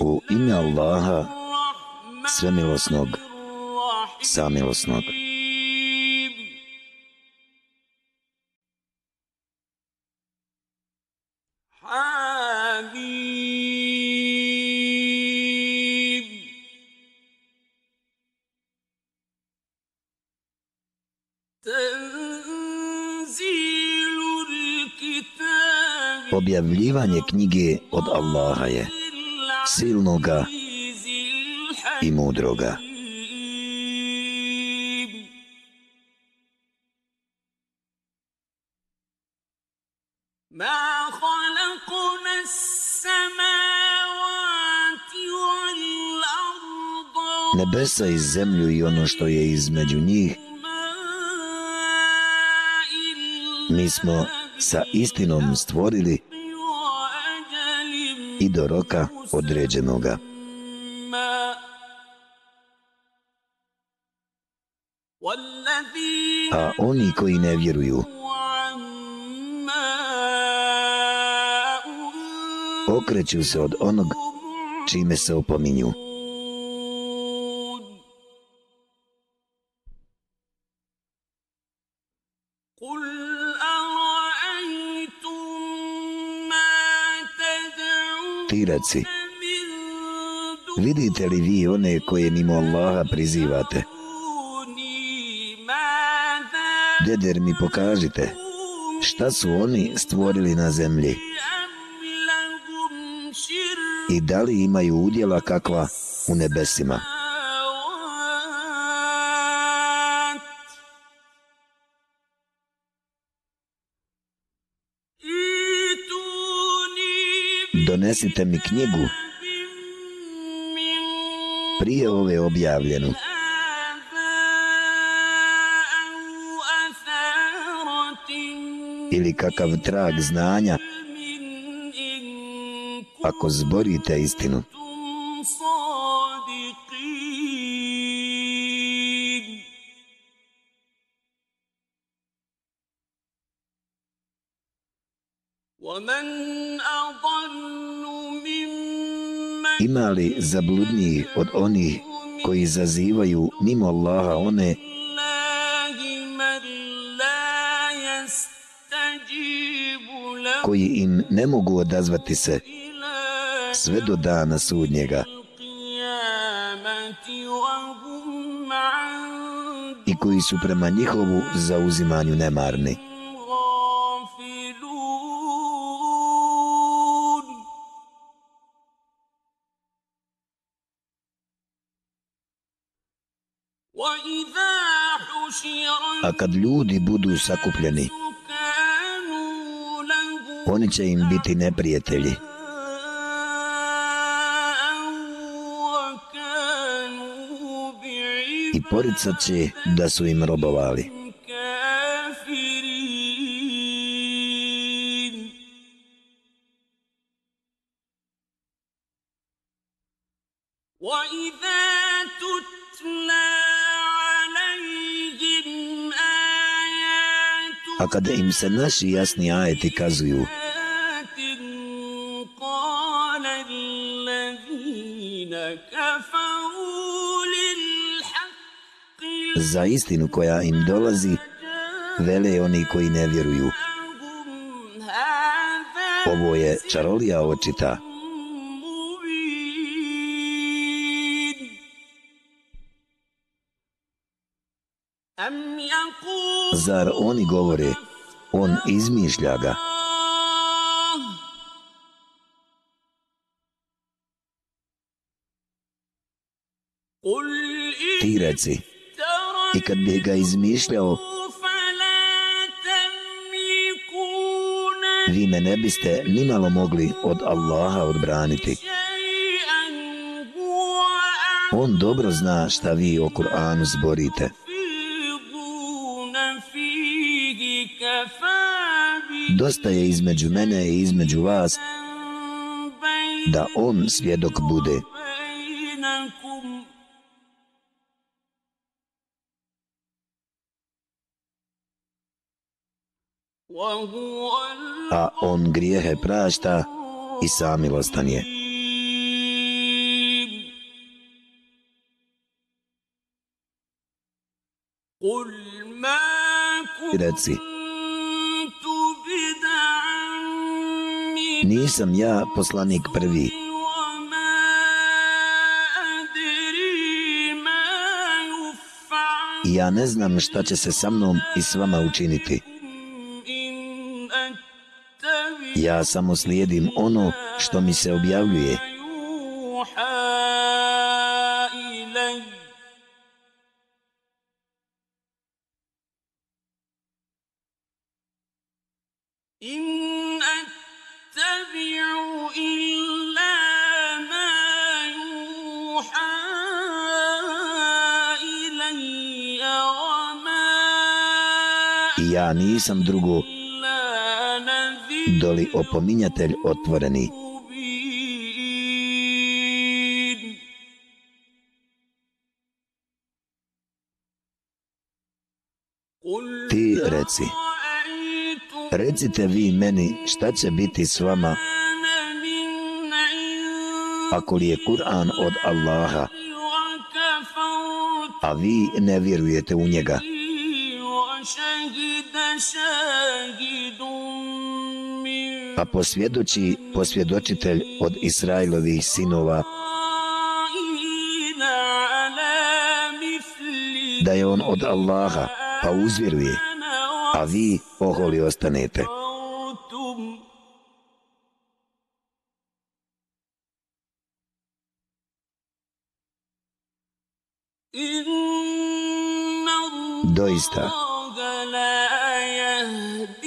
U ime Allaha, svemilosnog, samilosnog. Objavljivanje knjige od Allaha je silnoga i mudroga. Nebesa i zemlju i ono što je između njih mi smo sa istinom stvorili i do roka određenoga. A oni koji ne vjeruju okreću se od onog čime se opominju. Ti vidite li vi one koje mimo Allaha prizivate? Deder mi pokažite, šta su oni stvorili na zemlji? I da li imaju udjela kakva u nebesima? Donesite mi knjigu prije ove objavljenu. Ili kakav trag znanja ako zborite istinu. Ima li zabludniji od onih koji zazivaju mimo Allaha one koji im ne mogu odazvati se sve do dana sudnjega i koji su prema njihovu zauzimanju nemarni. A kad ljudi budu sakupljeni, oni će im biti neprijatelji. I poricat će da su im robovali. A kada im se naši jasni ajeti kazuju, za istinu koja im dolazi, vele oni koji ne vjeruju. Ovo je čarolija očita. Zar oni govore, on izmišlja ga? Ti reci, i kad bi ga izmišljao, vi me ne biste nimalo mogli od Allaha odbraniti. On dobro zna šta vi o Kur'anu zborite. dosta je između mene i između vas da on svjedok bude. A on grijehe prašta i samilostan je. Reci, nisam ja poslanik prvi. I ja ne znam šta će se sa mnom i s vama učiniti. Ja samo slijedim ono što mi se objavljuje. Ja nisam drugo doli opominjatelj otvoreni. Ti reci, recite vi meni šta će biti s vama ako li je Kur'an od Allaha, a vi ne vjerujete u njega. A posvjedoči posvjedočitelj od Israilovih sinova da je on od Allaha, pa uzvjeruje, a vi oholi ostanete. Doista,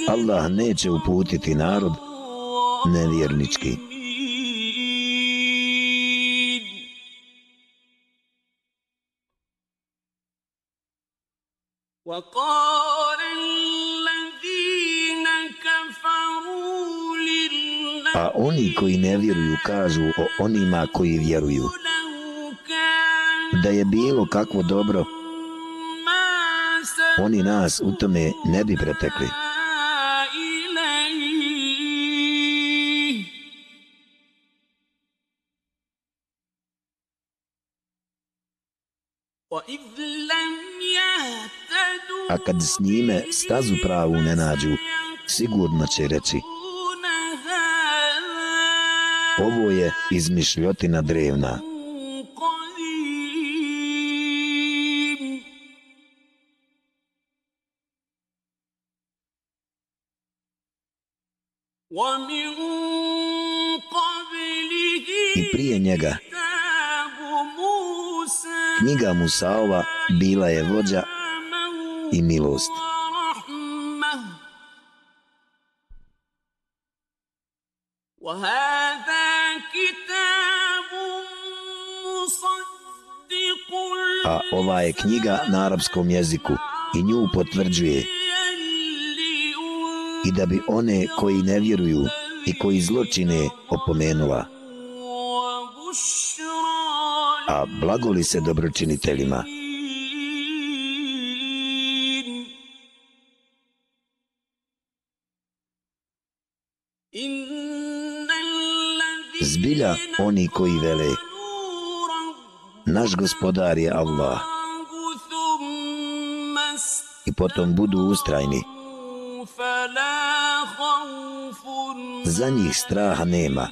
Allah neće uputiti narod nevjernički. A oni koji ne vjeruju kažu o onima koji vjeruju da je bilo kakvo dobro oni nas u tome ne bi pretekli. A kad s njime stazu pravu ne nađu, sigurno će reći Ovo je izmišljotina drevna. I prije njega knjiga Musaova bila je vođa i milost. Ova je knjiga na arapskom jeziku i nju potvrđuje i da bi one koji ne vjeruju i koji zločine opomenula. A blagoli se dobročiniteljima. Zbilja oni koji vele Naš gospodar je Allah. I potom budu ustrajni. Za njih straha nema.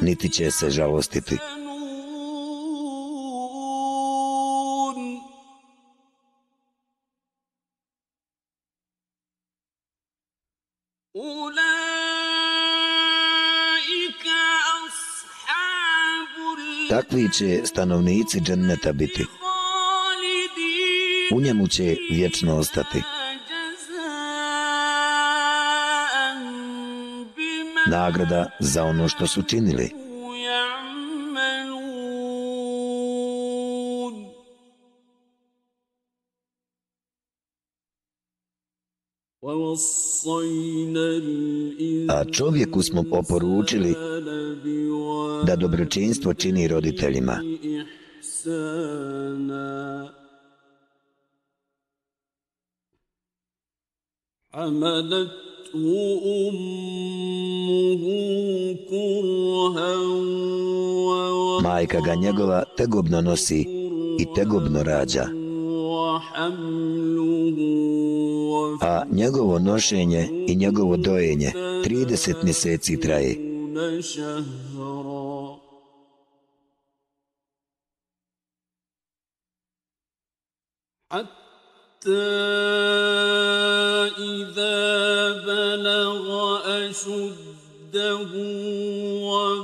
Niti će se žalostiti. Takvi će stanovnici dženneta biti. U njemu će vječno ostati. Nagrada za ono što su činili. A čovjeku smo oporučili da dobročinstvo čini roditeljima. Majka ga njegova tegobno nosi i tegobno rađa. A njegovo nošenje i njegovo dojenje 30 mjeseci traje.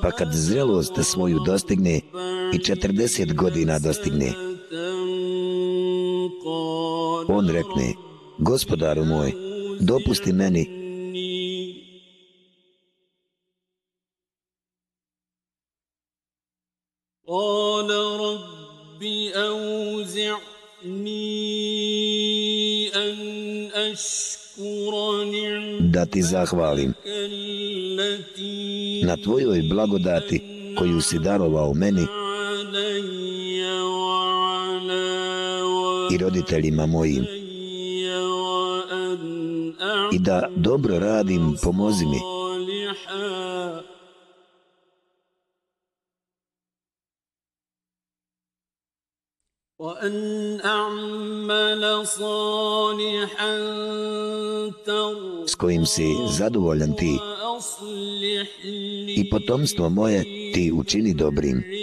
Pa kad zrelost svoju dostigne i 40 godina dostigne, on rekne, gospodaru moj, dopusti meni. Da ti zahvalim na tvojoj blagodati koju si darovao meni i roditeljima mojim i da dobro radim, pomozi mi. s kojim si zadovoljan ti i potomstvo moje ti učini dobrim.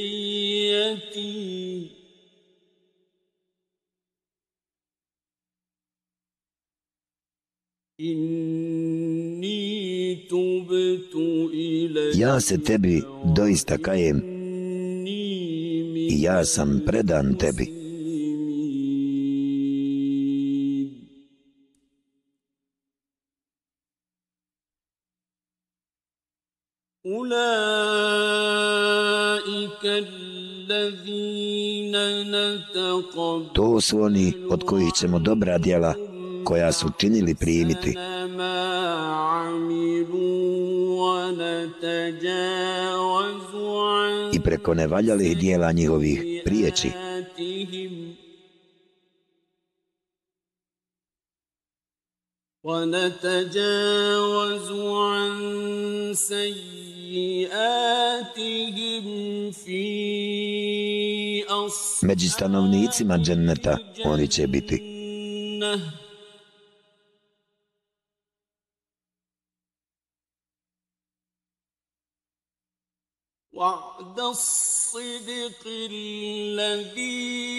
Ja se tebi doista kajem i ja sam predan tebi. To su oni od kojih ćemo dobra djela koja su činili primiti. I preko nevaljalih dijela njihovih prijeći. Među stanovnicima dženneta oni će biti.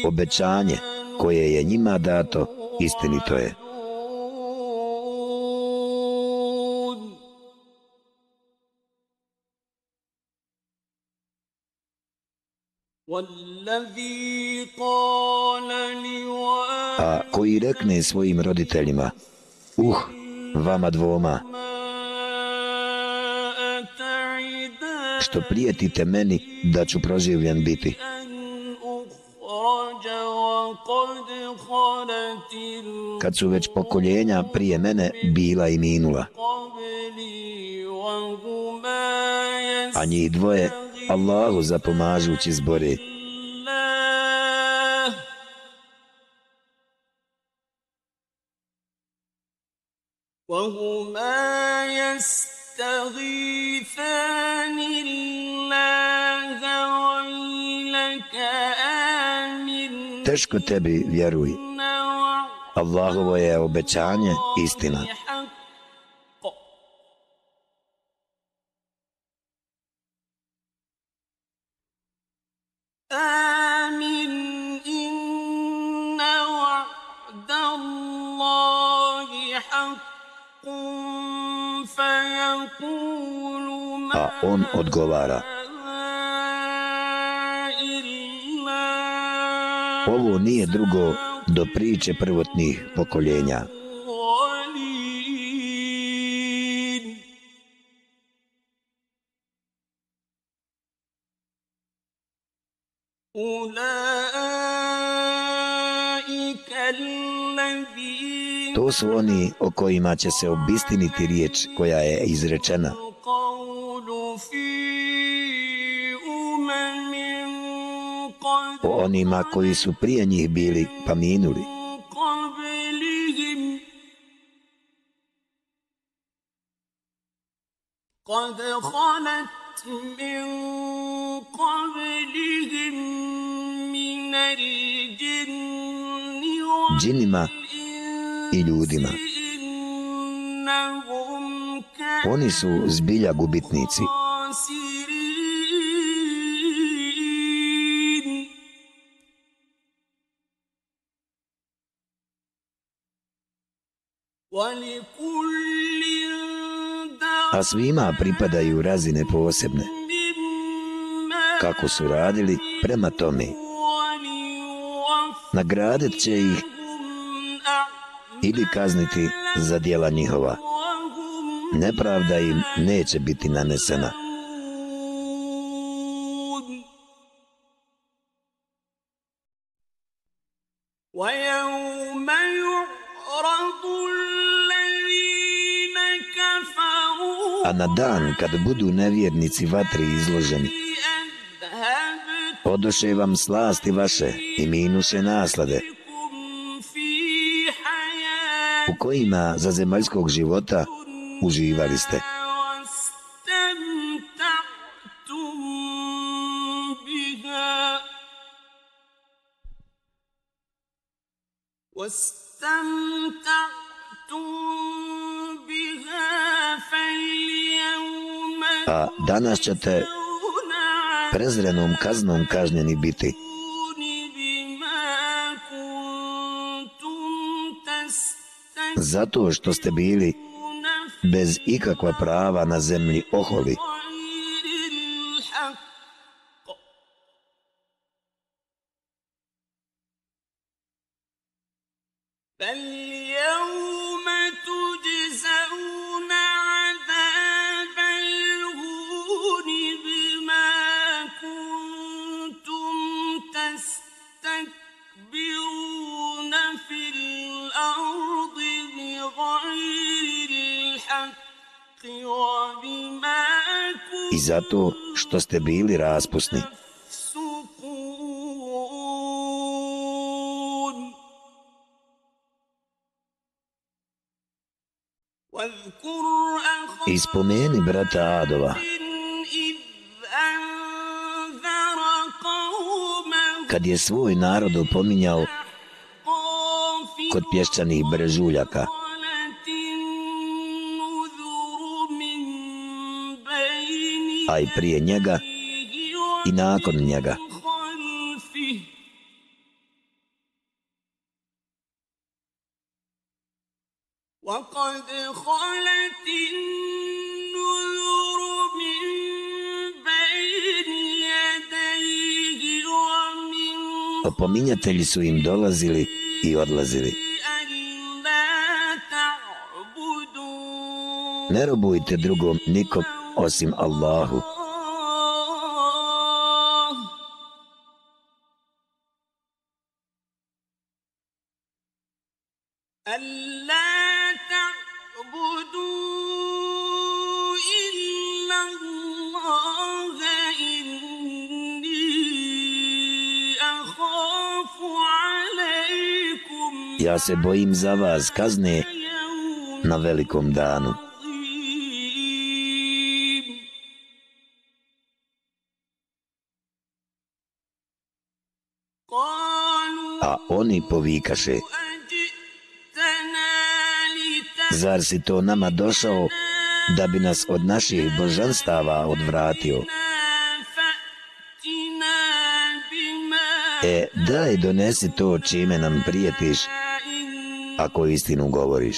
Obećanje koje je njima dato, istinito je. A koji rekne svojim roditeljima, uh, vama dvoma, što prijetite meni da ću proživljen biti. Kad su već pokoljenja prije mene bila i minula. A njih dvoje Allahu zapomažući zbore. وهما يستغيثان الله ويلك آمن Teško tebi vjeruj. Allahovo je obećanje istina. Amin, إن وعد الله حق A on odgovara, Ovo nije drugo do priče prvotnih pokoljenja. To su oni o kojima će se obistiniti riječ koja je izrečena. o onima koji su prije njih bili pa minuli. قد خلت من قبلهم من الجن džinima i ljudima. Oni su zbilja gubitnici. A svima pripadaju razine posebne. Kako su radili prema tome. Nagradit će ih ili kazniti za dijela njihova. Nepravda im neće biti nanesena. A na dan kad budu nevjernici vatri izloženi, odoše vam slasti vaše i minuše naslade, u kojima za zemaljskog života uživali ste. A danas ćete prezrenom kaznom kažnjeni biti. Zato što ste bili bez ikakva prava na zemlji oholi. Što ste bili raspusni. Ispomeni brata Adova. Kad je svoj narod opominjao kod pješčanih brežuljaka. A i prije njega i nakon njega. Opominjatelji su im dolazili i odlazili. Ne robujte drugom nikom osim Allahu. Ja se bojim za vas kazne na velikom danu. Oni povikaše. Zar si to nama došao da bi nas od naših božanstava odvratio? E, daj donesi to čime nam prijetiš ako istinu govoriš.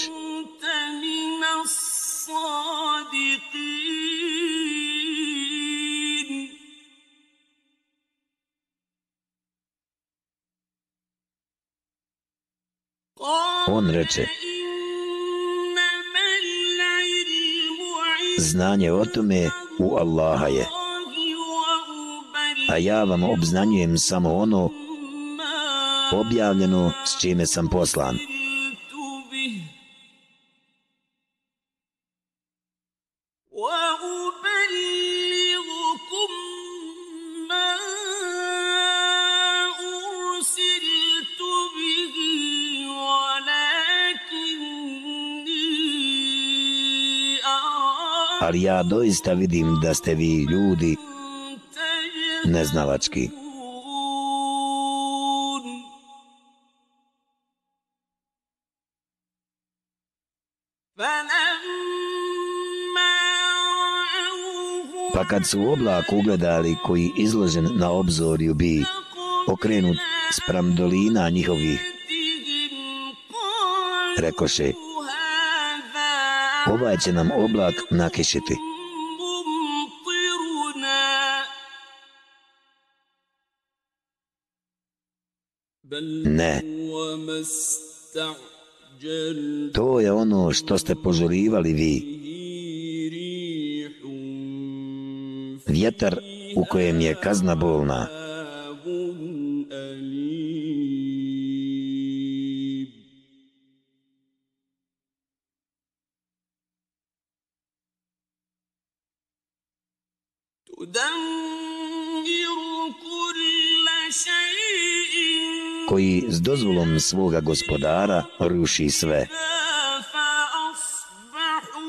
On reče, znanje o tome u Allaha je, a ja vam obznanjujem samo ono objavljeno s čime sam poslan. doista vidim da ste vi ljudi neznalački. Pa kad su oblak ugledali koji izložen na obzorju bi okrenut sprem dolina njihovih, rekoše, ovaj će nam oblak nakišiti. Ne. To je ono što ste požurivali vi. Vjetar u kojem je kazna bolna. Dozvolom svoga gospodara ruši sve.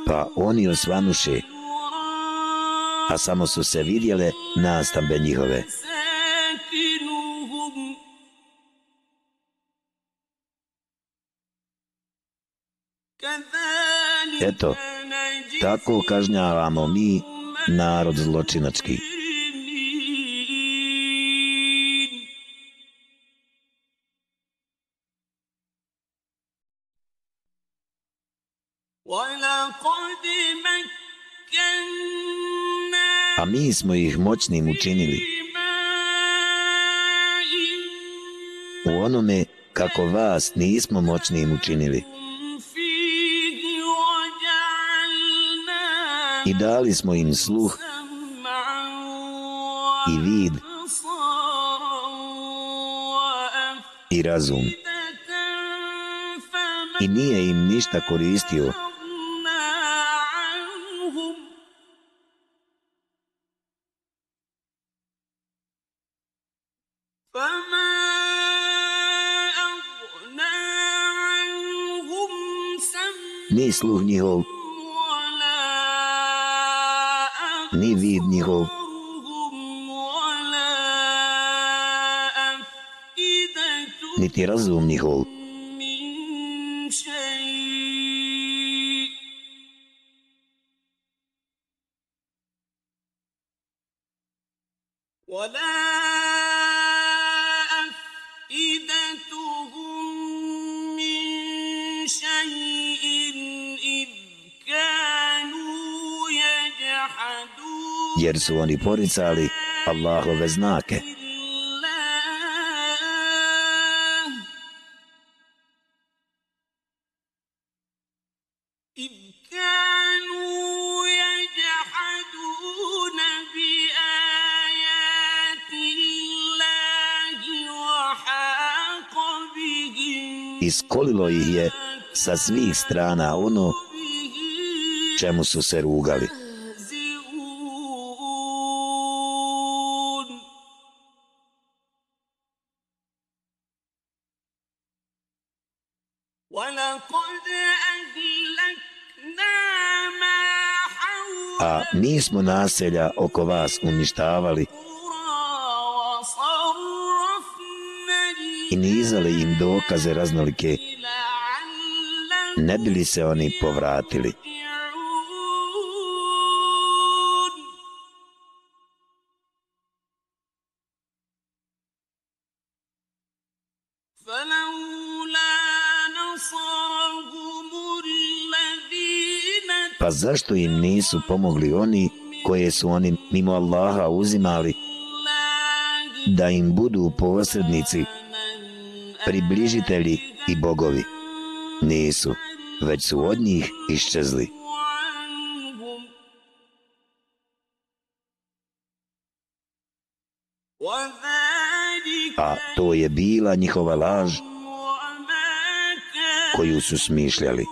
Pa oni osvanuše, a samo su se vidjele nastambe njihove. Eto, tako kažnjavamo mi narod zločinački. A mi smo ih moćnim učinili. U onome kako vas nismo moćnim učinili. I dali smo im sluh i vid i razum. I nije im ništa koristio ni sluh njihov, ni vid njihov, niti razum njihov. Su oni poricali Allahove znake. Iskolilo ih je sa svih strana ono čemu su se rugali. Nismo smo naselja oko vas uništavali i nizali im dokaze raznolike, ne bili se oni povratili. Pa zašto im nisu pomogli oni koje su oni mimo Allaha uzimali da im budu posrednici, približitelji i bogovi? Nisu, već su od njih iščezli. A to je bila njihova laž koju su smišljali.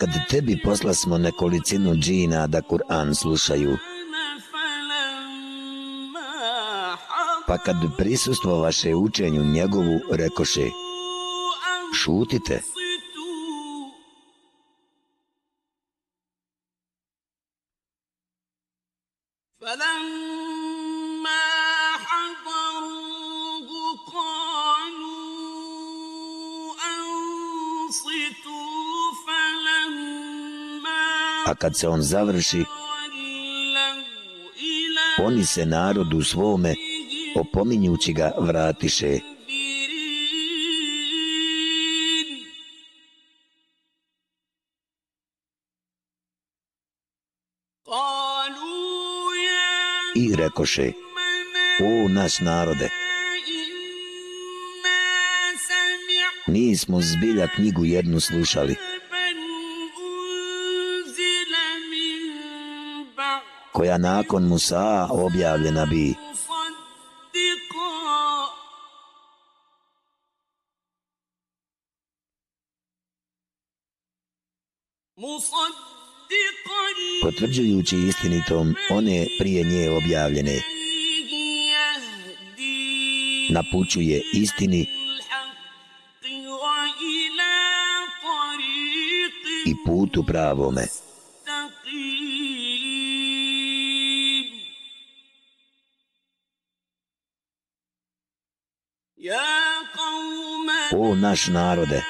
Kad tebi posla smo nekolicinu džina da Kur'an slušaju, pa kad prisustvo vaše učenju njegovu rekoše, šutite, kad se on završi, oni se narodu svome, opominjući ga, vratiše. I rekoše, o naš narode, nismo zbilja knjigu jednu slušali, koja nakon Musa objavljena bi. Potvrđujući istinitom one prije nje objavljene, napućuje istini i putu pravome. O naš narode,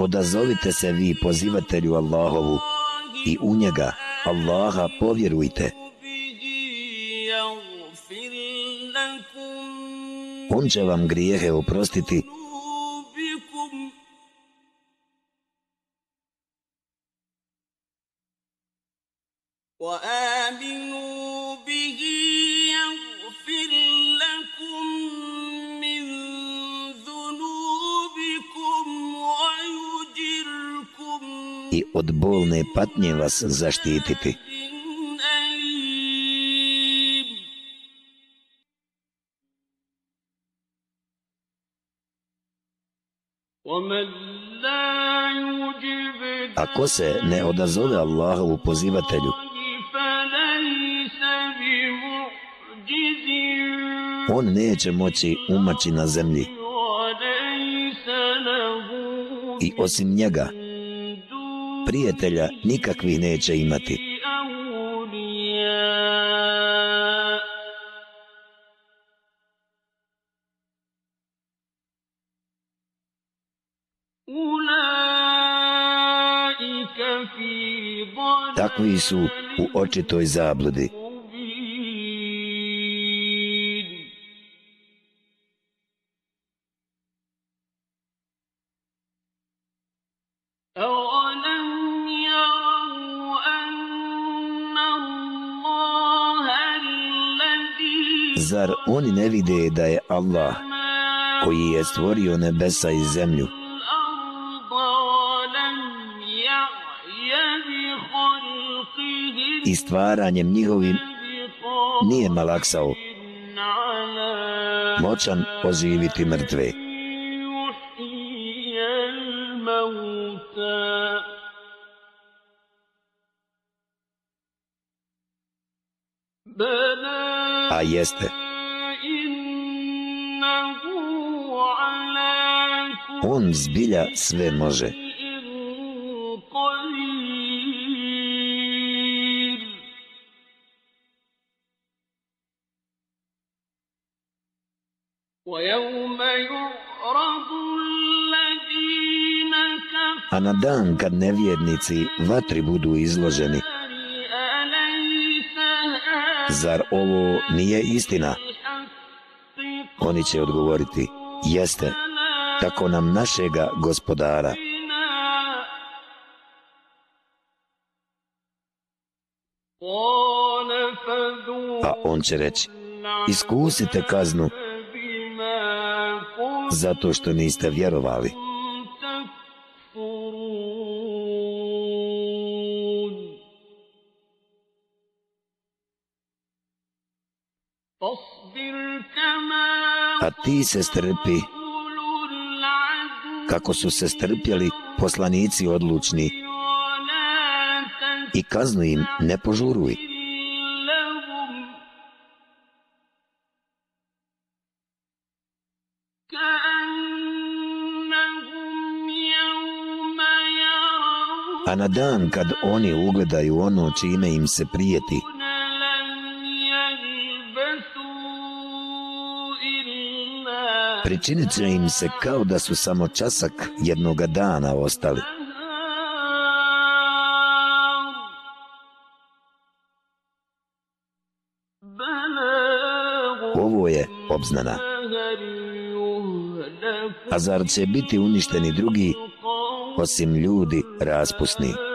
odazovite se vi pozivatelju Allahovu i u njega, Allaha, povjerujte. On će vam grijehe oprostiti od bolne patnje vas zaštititi. Ako se ne odazove Allahovu pozivatelju, on neće moći umaći na zemlji. I osim njega, prijatelja nikakvih neće imati. Takvi su u očitoj zabludi. Zar oni ne vide da je Allah koji je stvorio nebesa i zemlju i stvaranjem njihovim nije malaksao moćan oživiti mrtve. Sve može. A na dan kad nevjednici vatri budu izloženi, zar ovo nije istina? Oni će odgovoriti, jeste, tako nam našega gospodara. A on će reći, iskusite kaznu zato što niste vjerovali. A ti se strpi kako su se strpjeli poslanici odlučni i kaznu im ne požuruj. A na dan kad oni ugledaju ono čime im se prijeti, pričinit će im se kao da su samo časak jednoga dana ostali. Ovo je obznana. A zar će biti uništeni drugi, osim ljudi raspusni?